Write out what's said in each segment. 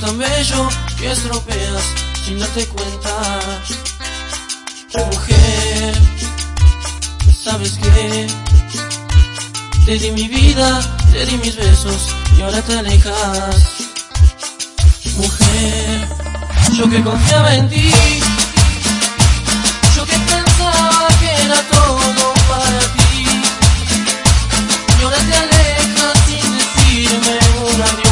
tan bello que estropeas sin darte cuenta. Mujer, ¿sabes qué? Te di mi vida, te di mis besos y ahora te alejas. Mujer, yo que confiaba en ti, yo que pensaba que era todo para ti, y ahora te alejas sin decirme un adiós.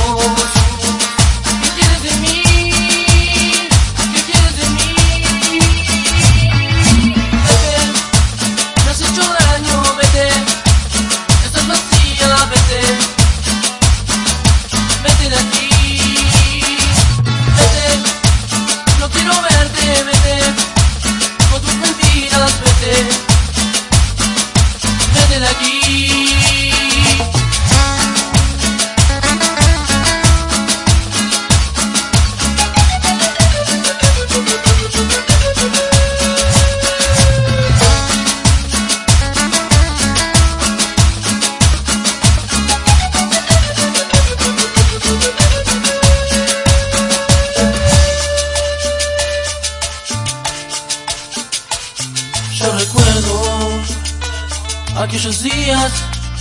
Aquellos días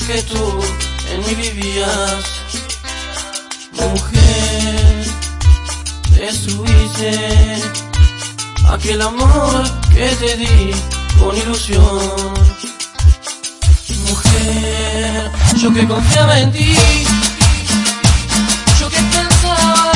que tú en mí vivías. Mujer, destruiste aquel amor que te di con ilusión. Mujer, yo que confiaba en ti, yo que pensaba